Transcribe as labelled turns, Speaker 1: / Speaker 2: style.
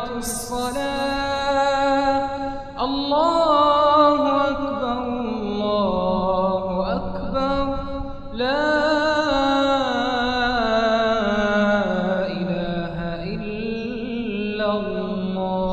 Speaker 1: وأقامت الصلاة. الله أكبر الله أكبر. لا إله إلا الله.